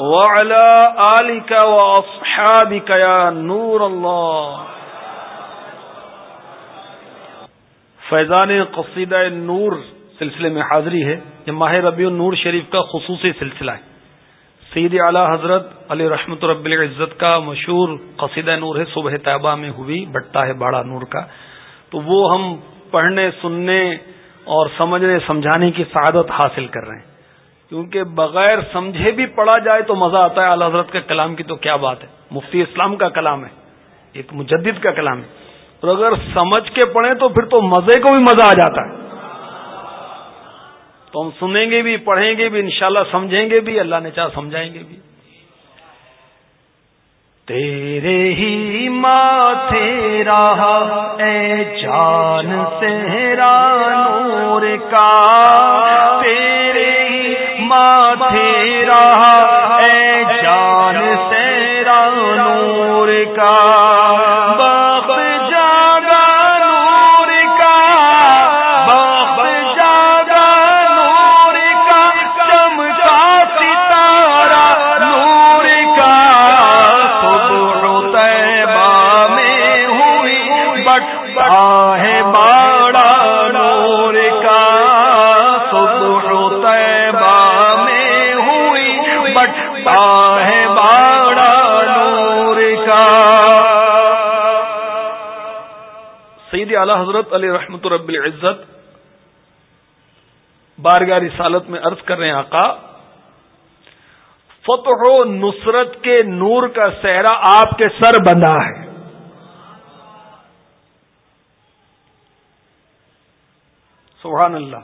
وعلى آلك وأصحابك يا نور الله. فیضان قصیدہ نور سلسلے میں حاضری ہے یہ ماہ ربیع النور شریف کا خصوصی سلسلہ ہے. سید اعلی حضرت علی رحمت رب العزت کا مشہور قصیدہ نور ہے، صبح طیبہ میں ہوئی، بٹتا ہے باڑا نور کا. تو وہ ہم پڑھنے، سننے اور سمجھنے، سمجھانے کی سعادت حاصل کر رہے ہیں۔ کیونکہ بغیر سمجھے بھی پڑھا جائے تو مزہ آتا ہے، اعلی حضرت کے کلام کی تو کیا بات ہے؟ مفتی اسلام کا کلام ہے، ایک مجدد کا کلام ہے۔ اور اگر سمجھ کے پڑھیں تو پھر تو مزے کو بھی مزہ آ جاتا ہے۔ تو ہم سنیں گے بھی، پڑھیں گے بھی، انشاءاللہ سمجھیں گے بھی، اللہ نے چاہ سمجھائیں گے بھی۔ تیرے ہی ماتھے رہا اے جان تیرا نور کا۔ تیرے بٹا ہے باڑا نور کا صبح طیبہ میں ہوئی بٹا ہے باڑا نور کا سید اعلی حضرت علی رحمت رب العزت بارگاہ رسالت میں عرض کر رہے ہیں، آقا، فتح و نصرت کے نور کا سہرا آپ کے سر بندھا ہے۔ سبحان اللہ۔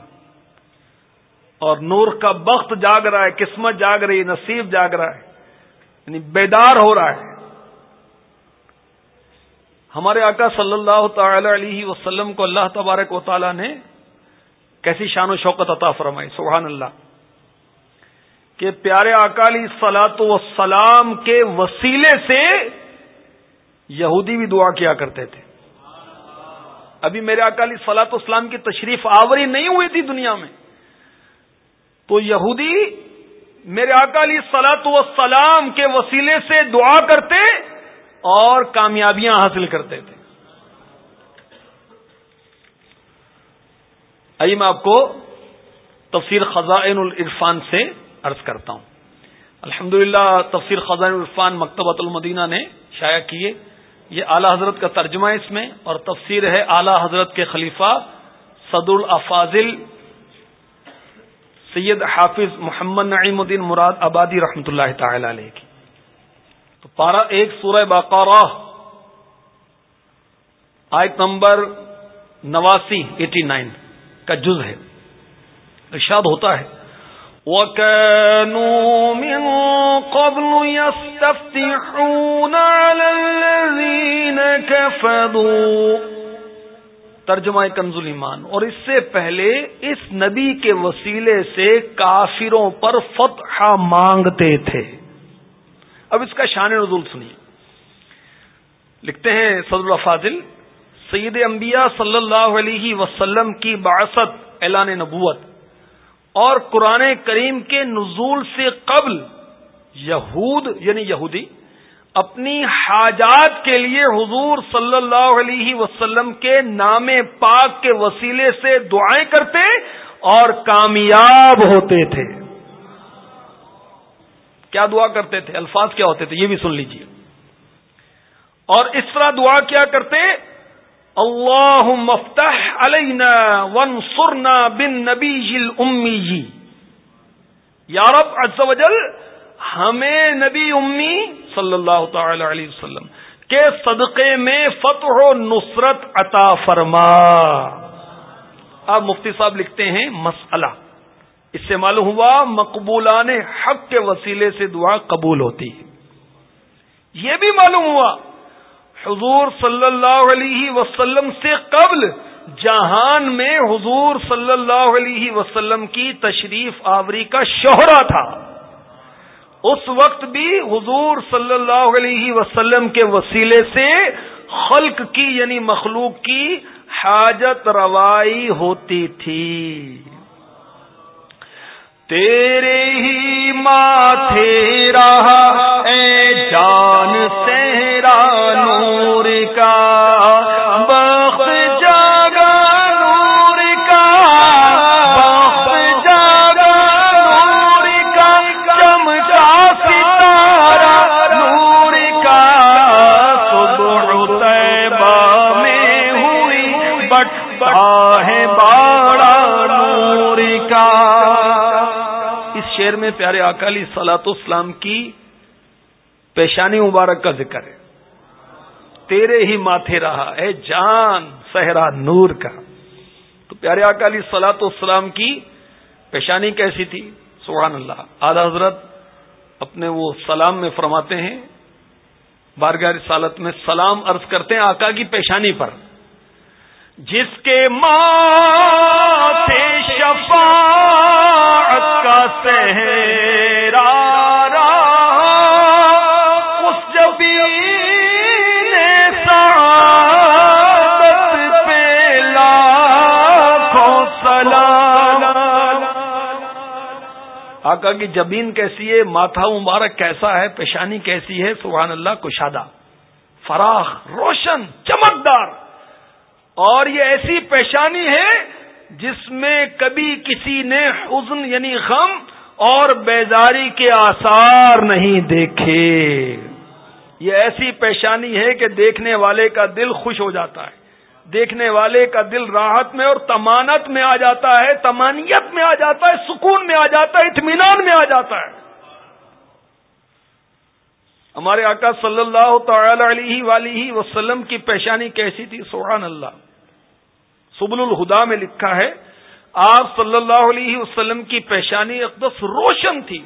اور نور کا بخت جاگ رہا ہے، قسمت جاگ رہی ہے، نصیب جاگ رہا ہے۔ یعنی بیدار ہو رہا ہے۔ ہمارے آقا صلی اللہ تعالی علیہ وسلم کو اللہ تبارک و تعالی نے کیسی شان و شوقت عطا فرمائی، سبحان اللہ۔ کہ پیارے اکالی سلاط وسلام کے وسیلے سے یہودی بھی دعا کیا کرتے تھے۔ ابھی میرے اکالی سلاط اسلام کی تشریف آوری نہیں ہوئی تھی دنیا میں، تو یہودی میرے اکالی سلاط وسلام کے وسیلے سے دعا کرتے اور کامیابیاں حاصل کرتے تھے۔ آئیے میں آپ کو تفسیر خزائن العرفان سے عرض کرتا ہوں۔ الحمد للہ تفسیر خزائن العرفان مکتبۃ المدینہ نے شائع کیے۔ یہ اعلی حضرت کا ترجمہ اس میں اور تفسیر ہے اعلی حضرت کے خلیفہ صدر الافاظل سید حافظ محمد نعیم الدین مراد آبادی رحمۃ اللہ تعالی علیہ کی۔ تو پارا ایک سورہ باقارہ، آیت نمبر نواسی، ایٹی نائن کا جز ہے۔ ارشاد ہوتا ہے وَكَانُوا مِن قَبْلُ يَسْتَفْتِحُونَ عَلَى الَّذِينَ كَفَرُوا۔ ترجمہ کنز ایمان۔ اور اس سے پہلے اس نبی کے وسیلے سے کافروں پر فتح مانگتے تھے۔ اب اس کا شان نزول سنیے۔ لکھتے ہیں صدر الفاظل سید انبیاء صلی اللہ علیہ وسلم کی باست اعلان نبوت۔ اور قرآن کریم کے نزول سے قبل یہود یعنی یہودی اپنی حاجات کے لیے حضور صلی اللہ علیہ وسلم کے نام پاک کے وسیلے سے دعائیں کرتے اور کامیاب ہوتے تھے۔ کیا دعا کرتے تھے؟ الفاظ کیا ہوتے تھے؟ یہ بھی سن لیجیے اور اس طرح دعا کیا کرتے اللہ مفتح علینا ون سرنا بن نبی امی جی یارب وجل ہمیں نبی امی صلی اللہ تعالی علیہ وسلم کے صدقے میں فتح و نصرت عطا فرما۔ اب مفتی صاحب لکھتے ہیں مسئلہ۔ اس سے معلوم ہوا مقبولان حق کے وسیلے سے دعا قبول ہوتی ہے۔ یہ بھی معلوم ہوا حضور صلی اللہ علیہ وسلم سے قبل جہان میں حضور صلی اللہ علیہ وسلم کی تشریف آوری کا شہرا تھا۔ اس وقت بھی حضور صلی اللہ علیہ وسلم کے وسیلے سے خلق کی یعنی مخلوق کی حاجت روائی ہوتی تھی۔ تیرے ہی ماتھے رہا، اے جان سہرا میں پیارے اکالی سلاط اسلام کی پیشانی مبارک کا ذکر ہے۔ تیرے ہی ماتھے رہا اے جان، صحرا نور کا۔ تو پیارے اکالی سلاط اسلام کی پیشانی کیسی تھی؟ سبحان اللہ۔ آدھا حضرت اپنے وہ سلام میں فرماتے ہیں، بارگاہ رسالت میں سلام عرض کرتے ہیں آقا کی پیشانی پر۔ جس کے ماں شفاعت کا سہرا اس جبی آقا کی جبین کیسی ہے؟ ماتھا مبارک کیسا ہے؟ پیشانی کیسی ہے؟ سبحان اللہ، کشادہ۔ فراخ، روشن، چمکدار۔ اور یہ ایسی پیشانی ہے جس میں کبھی کسی نے حزن یعنی غم اور بیداری کے آثار نہیں دیکھے۔ یہ ایسی پیشانی ہے کہ دیکھنے والے کا دل خوش ہو جاتا ہے۔ دیکھنے والے کا دل راحت میں اور تمانت میں آ جاتا ہے، تمانیت میں آ جاتا ہے، سکون میں آ جاتا ہے، اطمینان میں آ جاتا ہے۔ ہمارے آقا صلی اللہ تعالی علیہ وسلم کی پیشانی کیسی تھی؟ سبحان اللہ۔ سبل الہدا میں لکھا ہے، آپ صلی اللہ علیہ وسلم کی پیشانی اقدس روشن تھی۔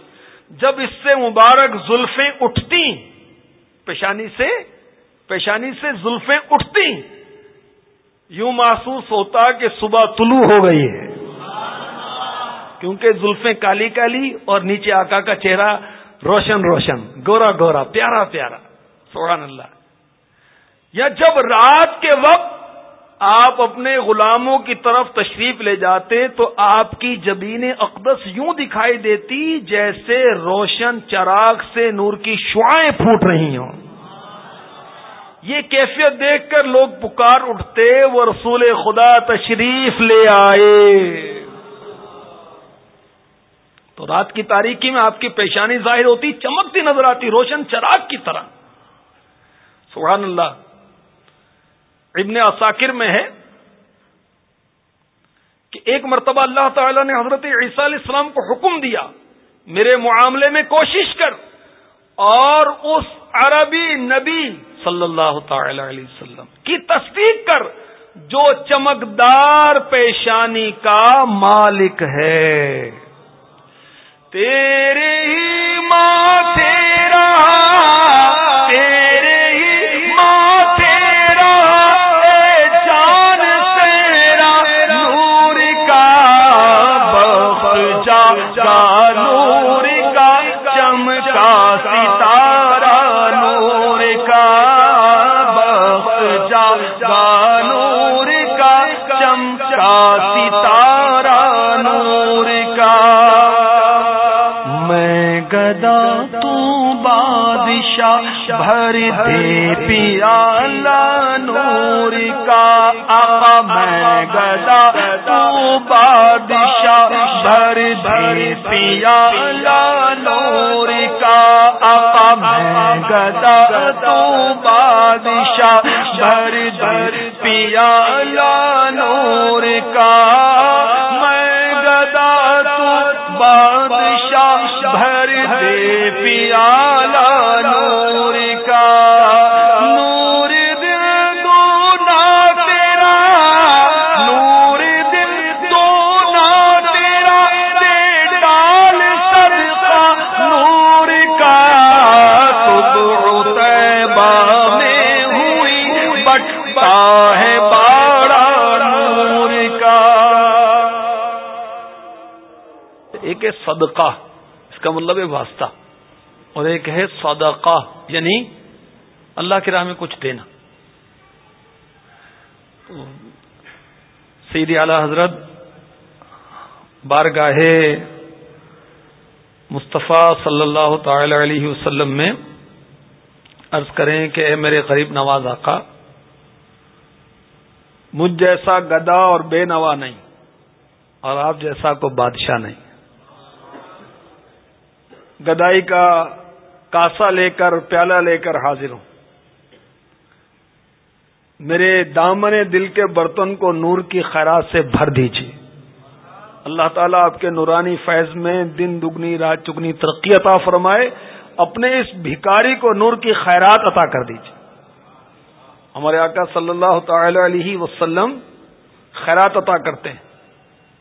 جب اس سے مبارک زلفیں اٹھتی پیشانی سے پیشانی سے زلفیں اٹھتی یوں محسوس ہوتا کہ صبح طلوع ہو گئی ہے۔ کیونکہ زلفیں کالی کالی اور نیچے آقا کا چہرہ روشن روشن۔ گورا گورا، پیارا پیارا۔ سبحان اللہ۔ یا جب رات کے وقت آپ اپنے غلاموں کی طرف تشریف لے جاتے تو آپ کی جبین اقدس یوں دکھائی دیتی جیسے روشن چراغ سے نور کی شعائیں پھوٹ رہی ہوں۔ یہ کیفیت دیکھ کر لوگ پکار اٹھتے، وہ رسول خدا تشریف لے آئے۔ تو رات کی تاریخی میں آپ کی پیشانی ظاہر ہوتی، چمکتی نظر آتی روشن چراغ کی طرح۔ سبحان اللہ۔ ابن اساکر میں ہے کہ ایک مرتبہ اللہ تعالی نے حضرت عیسیٰ علیہ السلام کو حکم دیا، میرے معاملے میں کوشش کر، اور اس عربی نبی صلی اللہ تعالی علیہ وسلم کی تصدیق کر، جو چمکدار پیشانی کا مالک ہے۔ تیرے ہی ماں بھر دے پیا نور کا آقا میں گدا تو بادشاہ بھر دے پیا نور کا آقا میں گدا تو بادشاہ بھر دے پیا نور کا میں گدا تو بادشاہ بھر دے پیا ایک ہے صدقہ، اس کا مطلب ہے واسطہ۔ اور ایک ہے صدقہ یعنی اللہ کی راہ میں کچھ دینا۔ سیدی اعلی حضرت بارگاہ مصطفیٰ صلی اللہ تعالی علیہ وسلم میں عرض کریں کہ اے میرے غریب نواز آقا، مجھ جیسا گدا اور بے نوا نہیں، اور آپ جیسا کو بادشاہ نہیں۔ گدائی کا کاسا لے کر، پیالہ لے کر حاضر ہوں۔ میرے دامن دل کے برتن کو نور کی خیرات سے بھر دیجیے اللہ تعالیٰ آپ کے نورانی فیض میں دن دگنی، رات چگنی ترقی عطا فرمائے، اپنے اس بھکاری کو نور کی خیرات عطا کر دیجیے ہمارے آقا صلی اللہ تعالی علیہ وسلم خیرات عطا کرتے ہیں۔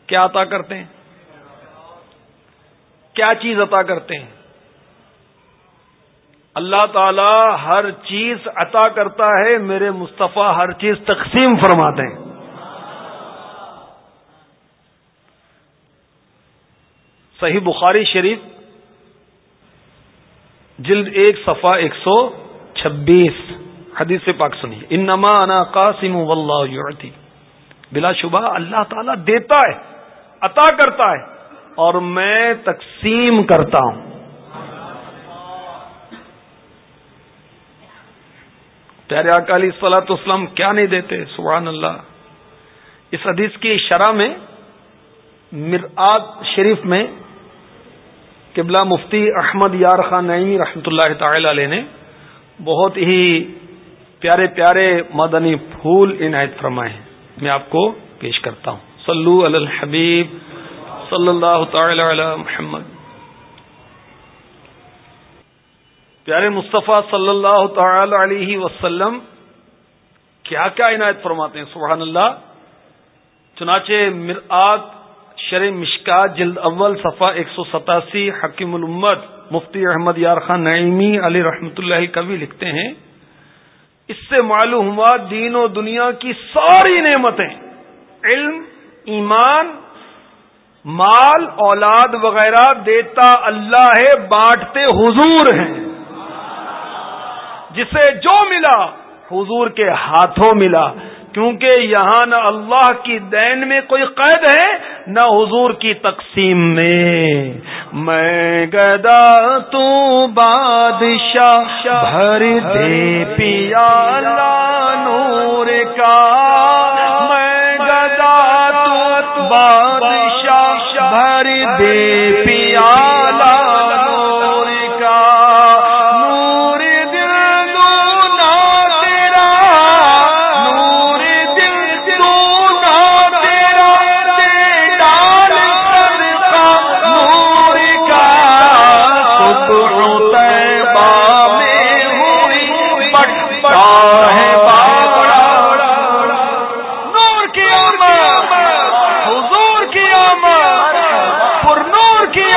کیا عطا کرتے ہیں؟ کیا چیز عطا کرتے ہیں؟ اللہ تعالی ہر چیز عطا کرتا ہے، میرے مصطفیٰ ہر چیز تقسیم فرماتے ہیں۔ صحیح بخاری شریف، جلد ایک صفا ایک سو چھبیس۔ حدیث سے پاک سنیے۔ ان نما انا قاسم یعطی۔ بلا شبہ، اللہ تعالی دیتا ہے، عطا کرتا ہے۔ اور میں تقسیم کرتا ہوں۔ پیارے اکالی سلاۃ اسلام کیا نہیں دیتے؟ سبحان اللہ۔ اس حدیث کی شرح میں، مرآت شریف میں قبلہ مفتی احمد یار خان نعیمی رحمۃ اللہ تعالی علیہ نے بہت ہی پیارے پیارے مدنی پھول عنایت فرمائے ہیں۔ میں آپ کو پیش کرتا ہوں۔ صلو علی الحبیب صلی اللہ تعالی علی محمد۔ پیارے مصطفیٰ صلی اللہ تعالی علیہ وسلم، کیا کیا عنایت فرماتے ہیں؟ سبحان اللہ۔ چنانچہ مرآت شر مشکا، جلد اول صفا ایک سو ستاسی، حکیم الامت مفتی احمد یار خان نعیمی علی رحمت اللہ کبھی لکھتے ہیں، اس سے معلوم ہوا دین و دنیا کی ساری نعمتیں، علم، ایمان مال اولاد وغیرہ دیتا اللہ ہے، بانٹتے حضور ہیں۔ جسے جو ملا، حضور کے ہاتھوں ملا۔ کیونکہ یہاں نہ اللہ کی دین میں کوئی قید ہے، نہ حضور کی تقسیم میں۔ میں گدا تو بادشاہ، بھر دے پیا نور کا۔ میں گدا تو بادشاہ دے